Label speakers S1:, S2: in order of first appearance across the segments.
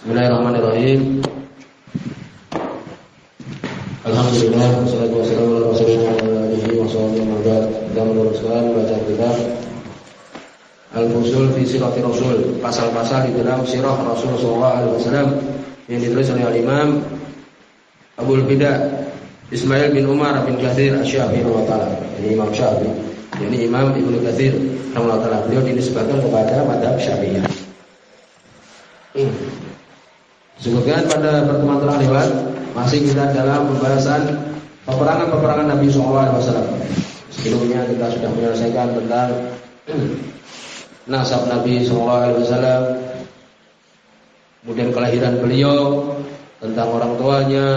S1: Bismillahirrahmanirrahim. Alhamdulillah wassalatu wassalamu ala Rasulillah wa ala alihi wa sahbihi wa. Kita Al-Fusul fi Sirati Rasul, pasal-pasal di dalam sirah Rasul sallallahu alaihi wasallam yang ditulis oleh Al-Imam Abu Bidah Ismail bin Umar bin Kathir Asy-Syafi'i taala. Ini Imam Syafi'i. Ini Imam Ibnu Katsir rahimahullah. Beliau dinisbahkan kepada madhab Syafi'iyah. Hmm. Disebutkan pada pertemuan terakhir masih kita dalam pembahasan peperangan-peperangan Nabi SAW. Sebelumnya kita sudah menyelesaikan tentang nasab Nabi SAW, kemudian kelahiran beliau, tentang orang tuanya,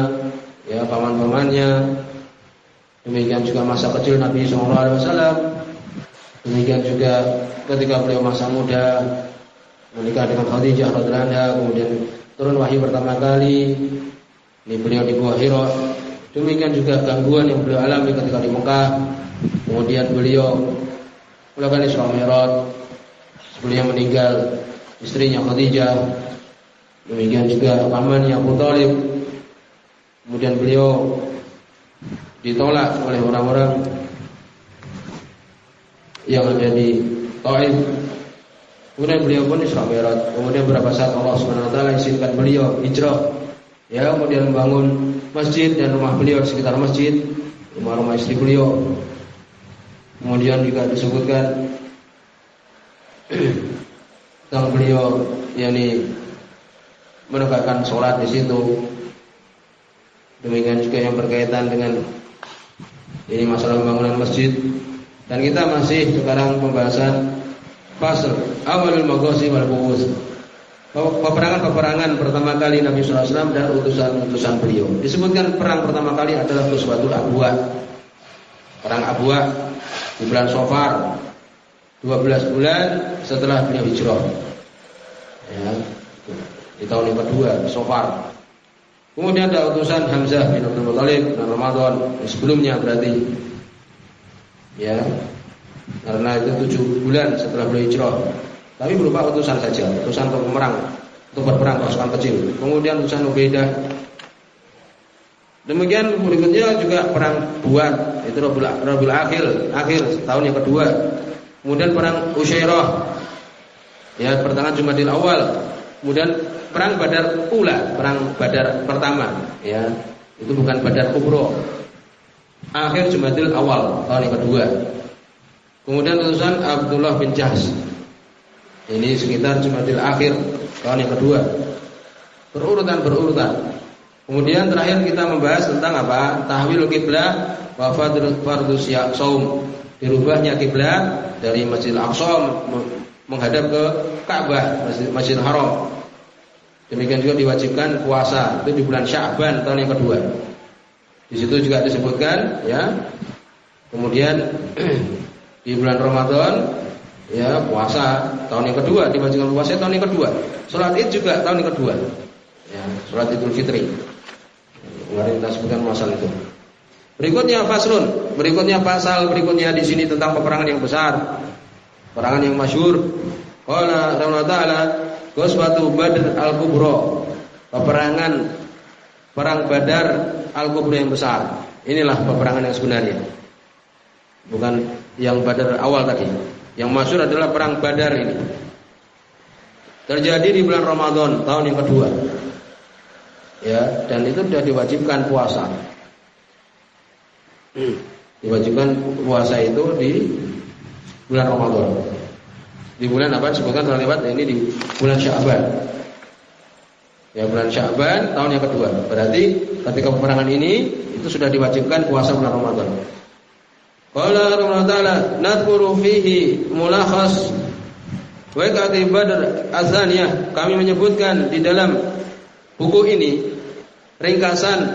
S1: ya paman-pamannya, demikian juga masa kecil Nabi SAW, demikian juga ketika beliau masa muda menikah dengan Khadijah radhiallahu kemudian turun wahyu pertama kali, ini beliau di Gua Hira, demikian juga gangguan yang beliau alami ketika di Mekah, kemudian beliau melakukan Isra Mi'raj, Beliau meninggal istrinya Khadijah. Demikian juga pamannya Abu Talib. Kemudian beliau ditolak oleh orang-orang yang ada di Taif. Kemudian beliau pun Isra Mi'raj. Kemudian beberapa saat Allah Subhanahu wa taala izinkan beliau hijrah. Ya, kemudian membangun masjid dan rumah beliau di sekitar masjid, rumah-rumah istri beliau. Kemudian juga disebutkan tentang beliau yakni menegakkan sholat di situ. Demikian juga yang berkaitan dengan ini masalah pembangunan masjid dan kita masih sekarang pembahasan fasal awalul maghazi wal bughuz. Peperangan-peperangan pertama kali Nabi SAW dan utusan-utusan beliau. Disebutkan perang pertama kali adalah Ghazwatul Abwa. Perang Abwa di bulan Sofar 12 bulan setelah beliau hijrah. Ya, di tahun yang kedua, Sofar. Kemudian ada utusan Hamzah bin Abdul Muthalib dan Ramadan sebelumnya berarti ya karena itu tujuh bulan setelah beliau hijrah. Tapi berupa utusan saja, utusan untuk memerang, untuk berperang pasukan kecil. Kemudian utusan Ubaidah. Demikian berikutnya juga perang Buat, itu Rabiul Akhir, akhir tahun yang kedua Kemudian perang Usyairah. Ya, pertengahan Jumadil Awal. Kemudian perang Badar Ula, perang Badar pertama, ya. Itu bukan Badar Kubro. Akhir Jumadil Awal, tahun yang kedua. Kemudian utusan Abdullah bin Jahs. Ini sekitar Jumadil Akhir, tahun yang kedua. Berurutan berurutan. Kemudian terakhir kita membahas tentang apa? Tahwil kiblah wa fardhu saum dirubahnya kiblat dari Masjid Al-Aqsa menghadap ke Ka'bah, Masjid Haram. Demikian juga diwajibkan puasa itu di bulan Sya'ban tahun yang kedua. Di situ juga disebutkan ya. Kemudian di bulan Ramadan ya puasa tahun yang kedua diwajibkan puasa tahun yang kedua. Salat Id juga tahun yang kedua. Ya, salat Idul Fitri. Kemarin kita sebutkan masalah itu. Berikutnya faslun, berikutnya pasal berikutnya di sini tentang peperangan yang besar. Peperangan yang masyhur. Qala Rabbuna ta'ala Ghazwatu Badr al-Kubra. Peperangan perang Badar al-Kubra yang besar. Inilah peperangan yang sebenarnya. Bukan yang Badar awal tadi. Yang masyhur adalah perang Badar ini. Terjadi di bulan Ramadan tahun yang kedua. Ya, dan itu sudah diwajibkan puasa. Diwajibkan puasa itu di bulan Ramadan. Di bulan apa? Sebutkan terlewat ini di bulan Syaban. Ya bulan Syaban tahun yang kedua. Berarti ketika peperangan ini itu sudah diwajibkan puasa bulan Ramadan. Qala Rabbuna Ta'ala nadhkuru fihi mulakhas Waqati Badr Azaniyah kami menyebutkan di dalam buku ini ringkasan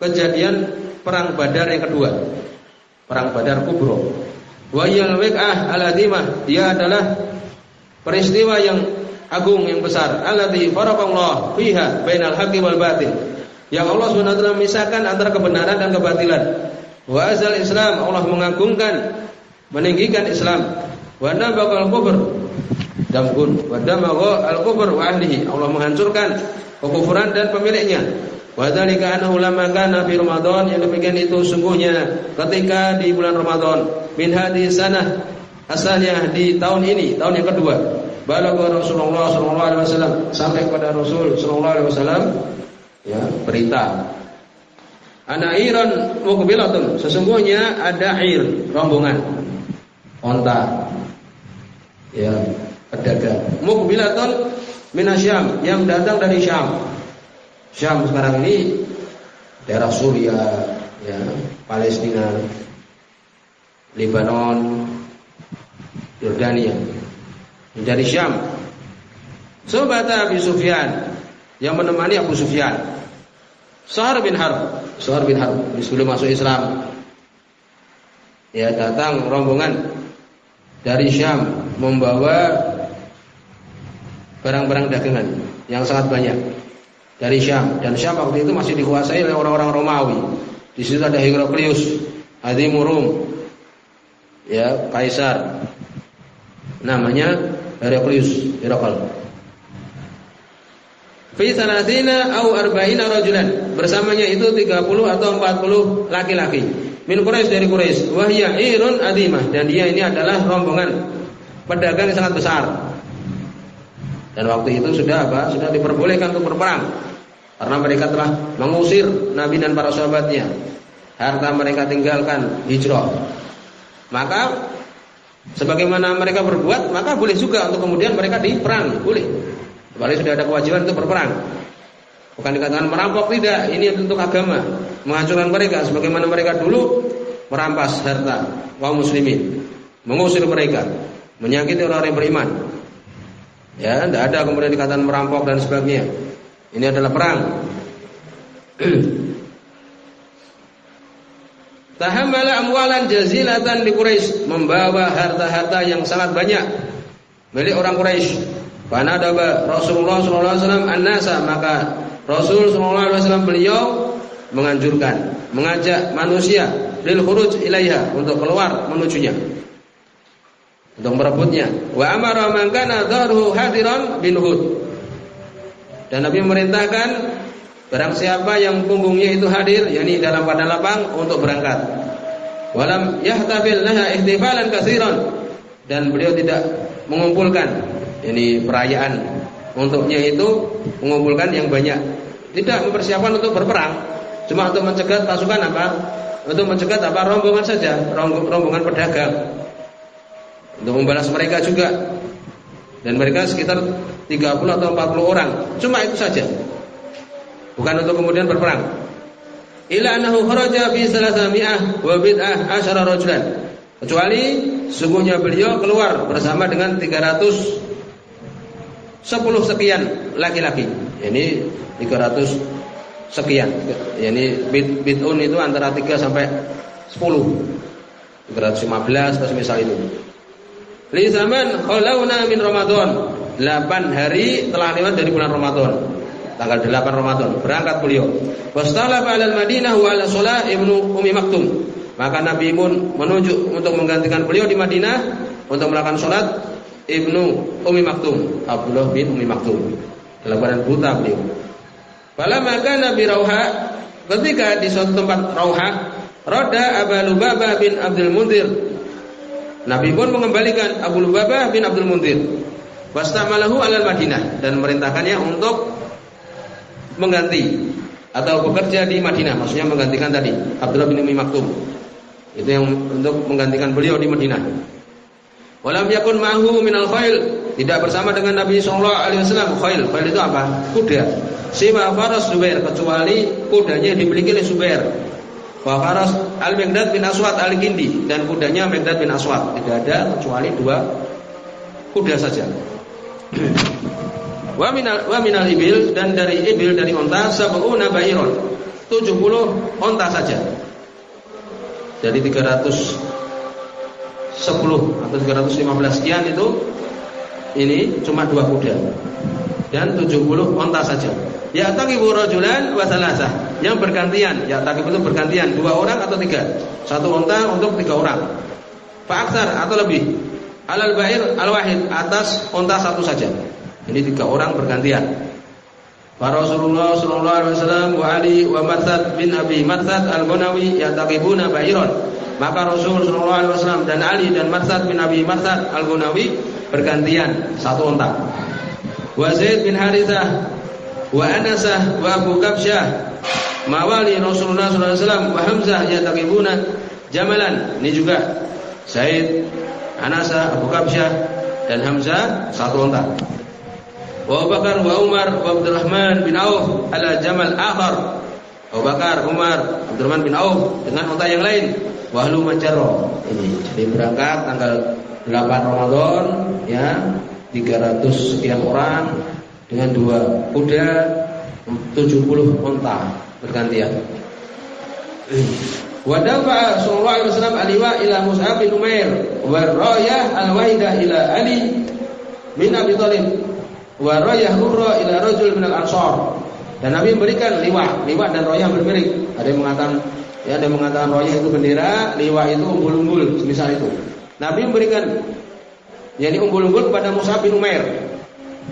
S1: kejadian perang Badar yang kedua. Perang Badar Kubro. Wa yal wiqah al dia adalah peristiwa yang agung yang besar allati faraqallahu fiha bainal haqqi wal batil. Yang Allah SWT memisahkan antara kebenaran dan kebatilan. Wa azal Islam Allah mengagungkan meninggikan Islam. Wa nabaqal kubur damgun wa damagha al-kufr wa ahlihi. Allah menghancurkan kekufuran dan pemiliknya. Wa dzalika annahu lamma kana fi Ramadan yang demikian itu sungguhnya ketika di bulan Ramadan min hadhihi sanah asalnya di tahun ini, tahun yang kedua. Balagha Rasulullah sallallahu alaihi wasallam sampai kepada Rasul sallallahu alaihi wasallam ya berita Ana iran mukbilatun sesungguhnya ada air rombongan onta ya pedagang mukbilatun minasyam yang datang dari Syam. Syam sekarang ini daerah Suria, ya, Palestina, Lebanon, Yordania. Dari Syam. Sobat Abu Sufyan yang menemani Abu Sufyan. Sahar bin Harb, Sahar bin Harb sebelum masuk Islam. Ya datang rombongan dari Syam membawa barang-barang dagangan yang sangat banyak dari Syam dan Syam waktu itu masih dikuasai oleh orang-orang Romawi. Di situ ada Heraklius, Adimurum, ya Kaisar, namanya Heraklius, Herakl. Fi sanatina au arba'ina rajulan. Bersamanya itu 30 atau 40 laki-laki. Min Quraisy dari Quraisy. Wahya irun adimah dan dia ini adalah rombongan pedagang yang sangat besar. Dan waktu itu sudah apa? Sudah diperbolehkan untuk berperang. Karena mereka telah mengusir Nabi dan para sahabatnya. Harta mereka tinggalkan hijrah. Maka sebagaimana mereka berbuat, maka boleh juga untuk kemudian mereka diperang, boleh. Kembali sudah ada kewajiban untuk berperang. Bukan dikatakan merampok tidak, ini untuk agama, menghancurkan mereka sebagaimana mereka dulu merampas harta kaum muslimin, mengusir mereka, menyakiti orang-orang yang beriman. Ya, tidak ada kemudian dikatakan merampok dan sebagainya. Ini adalah perang. Tahammala amwalan jazilatan di Quraisy, membawa harta-harta yang sangat banyak milik orang Quraisy. Fanadaba Rasulullah sallallahu alaihi wasallam maka Rasul sallallahu alaihi wasallam beliau menganjurkan, mengajak manusia lil khuruj ilaiha untuk keluar menujunya untuk merebutnya. Wa amara man kana dhahruhu hadiran bin Hud. Dan Nabi memerintahkan barang siapa yang punggungnya itu hadir, yakni dalam pada lapang untuk berangkat. Walam yahtafil laha ihtifalan katsiran dan beliau tidak mengumpulkan ini perayaan untuknya itu mengumpulkan yang banyak. Tidak mempersiapkan untuk berperang, cuma untuk mencegat pasukan apa? Untuk mencegat apa? Rombongan saja, rombongan pedagang untuk membalas mereka juga. Dan mereka sekitar 30 atau 40 orang. Cuma itu saja. Bukan untuk kemudian berperang. Ila annahu kharaja fi salasami'ah wa bid'ah asyara rajulan. Kecuali sungguhnya beliau keluar bersama dengan 300 10 sekian laki-laki. Ini 300 sekian. Ini bid bid'un itu antara 3 sampai 10. 315 atau misal itu. Li zaman khalauna min Ramadan. 8 hari telah lewat dari bulan Ramadan. Tanggal 8 Ramadan berangkat beliau. Wastala al Madinah wa ala Ibnu Umi Maktum. Maka Nabi pun menunjuk untuk menggantikan beliau di Madinah untuk melakukan sholat Ibnu Umi Maktum, Abdullah bin Umi Maktum. Dalam keadaan buta beliau. Pada maka Nabi Rauha ketika di suatu tempat Rauha, Roda Abu Lubabah bin Abdul Mundir Nabi pun mengembalikan Abu Lubabah bin Abdul Muntir wastamalahu alal Madinah dan merintahkannya untuk mengganti atau bekerja di Madinah maksudnya menggantikan tadi Abdullah bin Umi Maktum itu yang untuk menggantikan beliau di Madinah walam yakun ma'hu minal khail. Tidak bersama dengan Nabi sallallahu alaihi wasallam. Khail. Khail itu apa? Kuda. Sima faras Zubair. Kecuali kudanya dimiliki oleh Zubair. Faras Al-Miqdad bin Aswad Al-Kindi dan kudanya Miqdad bin Aswad. Tidak ada kecuali dua kuda saja. wa minal wa ibil. Dan dari ibil dari onta sab'una bairon. 70 onta saja. Jadi 310 atau 315 sekian itu ini cuma dua kuda dan 70 onta saja. Ya taqibu rajulan wa salasah. Yang bergantian, ya taqibu itu bergantian dua orang atau tiga. Satu unta untuk tiga orang. Fa atau lebih. alal ba'ir al-wahid atas unta satu saja. Ini tiga orang bergantian. Para Rasulullah sallallahu alaihi wasallam wa Ali wa Marsad bin Abi Marsad al-Gunawi yataqibuna ba'iran. Maka Rasul sallallahu alaihi wasallam dan Ali dan Marsad bin Abi Marsad al-Gunawi bergantian satu unta. Wa Zaid bin Harithah wa Anasah wa Abu Kabsyah mawali Rasulullah sallallahu alaihi wasallam wa Hamzah yataqibuna jamalan. Ini juga Said, Anasa, Abu Kabsyah dan Hamzah satu unta. Wa Bakar wa Umar wa Abdurrahman bin Auf ala jamal akhar. Abu Bakar, Umar, Abdurrahman bin Auf dengan unta yang lain. Wahlu Manjaro. Ini jadi berangkat tanggal 8 Ramadan ya 300 sekian orang dengan dua kuda 70 unta bergantian. Wa dafa sallallahu alaihi wasallam aliwa ila Mus'ab bin Umair wa rayah al-waidah ila Ali bin Abi Thalib wa rayah urra ila rajul min al-ansar. Dan Nabi memberikan liwa, liwa dan royah berbeda. Ada yang mengatakan ya yang mengatakan royah itu bendera, liwa itu umbul-umbul, misal itu. Nabi memberikan yakni umbul-umbul kepada Mus'ab bin Umair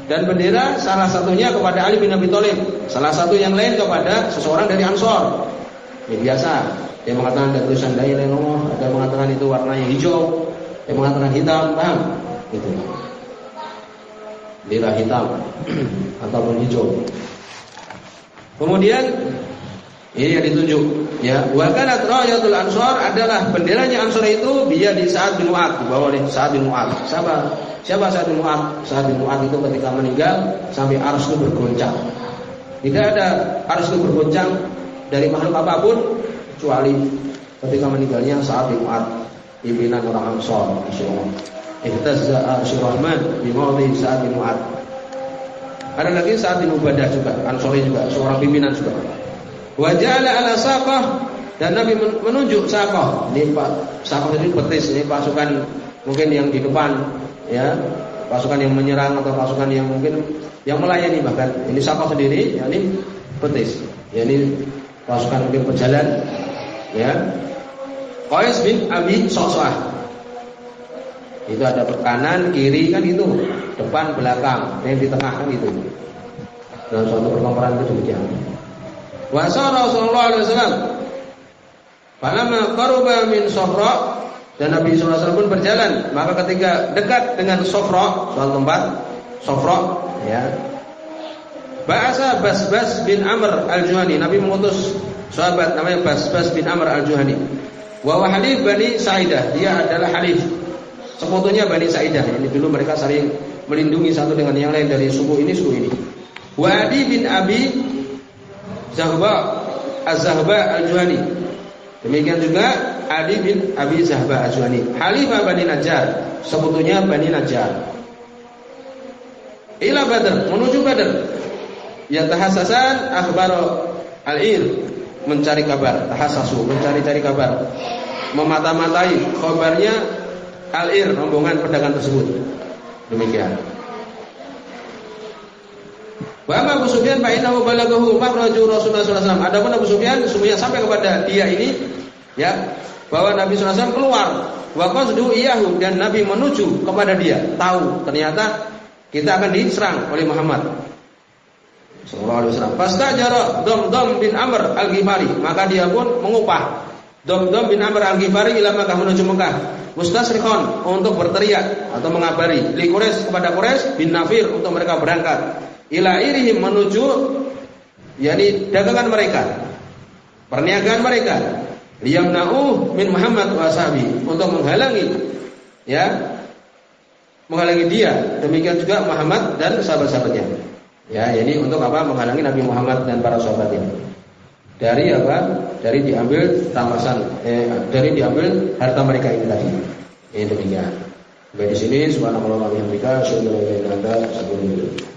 S1: dan bendera salah satunya kepada Ali bin Abi Thalib, salah satu yang lain kepada seseorang dari Ansor. Ini biasa. Yang mengatakan ada tulisan ilaha ada mengatakan itu warnanya hijau, yang mengatakan hitam, paham? Gitu. Bendera hitam ataupun hijau. Kemudian ini yang ditunjuk ya. Wa kanat rayatul ansor adalah benderanya ansor itu dia di saat bin Mu'ad, dibawa oleh saat bin Mu'ad. Siapa? Siapa saat bin Mu'ad? Saat bin Mu'ad itu ketika meninggal sampai arus itu bergoncang. Tidak ada arus itu bergoncang dari makhluk apa pun kecuali ketika meninggalnya saat bin Mu'ad pimpinan orang Ansor insyaallah. Ihtazza arsyur rahman di saat bin Mu'ad. Ada lagi saat bin Ubadah juga, Ansori juga, seorang pimpinan juga. Wajala ala saqah. Dan Nabi menunjuk saqah. Ini Pak saqah ini betis, ini pasukan mungkin yang di depan ya, pasukan yang menyerang atau pasukan yang mungkin yang melayani bahkan. Ini saqah sendiri, ya ini betis. Ya ini pasukan mungkin berjalan ya. Qais bin Abi Sosah itu ada kanan kiri kan itu depan belakang. Yang di tengah kan itu dalam suatu pertempuran itu demikian Wasa Rasulullah SAW Falamma qaruba min Sofra dan Nabi SAW pun berjalan. Maka ketika dekat dengan Sofra suatu tempat Sofra ya. Bahasa Bas-Bas bin Amr al-Juhani. Nabi mengutus sahabat namanya Bas-Bas bin Amr al-Juhani. Wa halif Bani Sa'idah. Dia adalah halif. Sekutunya Bani Sa'idah. Ini dulu mereka saling melindungi satu dengan yang lain Dari suku ini suku ini. Wa Adi bin Abi Zahba Az-Zahba al-Juhani Demikian juga Adi bin Abi Zahba al-Juhani Halifah Bani Najjar Sekutunya Bani Najjar Ila Badr Menuju Badr Yatahassasan akhbar al-ir mencari kabar, tahassasu mencari-cari kabar. Memata-matai kabarnya al-ir rombongan pedagang tersebut. Demikian. Wa amma Abu Sufyan fa innahu balaghahu makhraju Rasulullah sallallahu alaihi wasallam. Adapun Abu Sufyan semuanya sampai kepada dia ini ya bahwa Nabi sallallahu alaihi keluar wa qasdu iyahu dan Nabi menuju kepada dia. Tahu ternyata kita akan diserang oleh Muhammad Sallallahu alaihi wasallam. Fastajara Dom bin Amr Al-Ghifari, maka dia pun mengupah Dom bin Amr Al-Ghifari ila Makkah menuju Mekah. Mustasrikon untuk berteriak atau mengabari li kepada Quraisy bin Nafir untuk mereka berangkat ila irihim menuju yakni dagangan mereka. Perniagaan mereka. Liyamna'u min Muhammad wa ashabi untuk menghalangi ya menghalangi dia demikian juga Muhammad dan sahabat-sahabatnya. Ya, ini untuk apa? Menghalangi Nabi Muhammad dan para sahabatnya. Dari apa? Dari diambil tamasan, eh, dari diambil harta mereka ini tadi. Ini demikian. Sampai di sini subhanallah wa bihamdika, asyhadu an la ilaha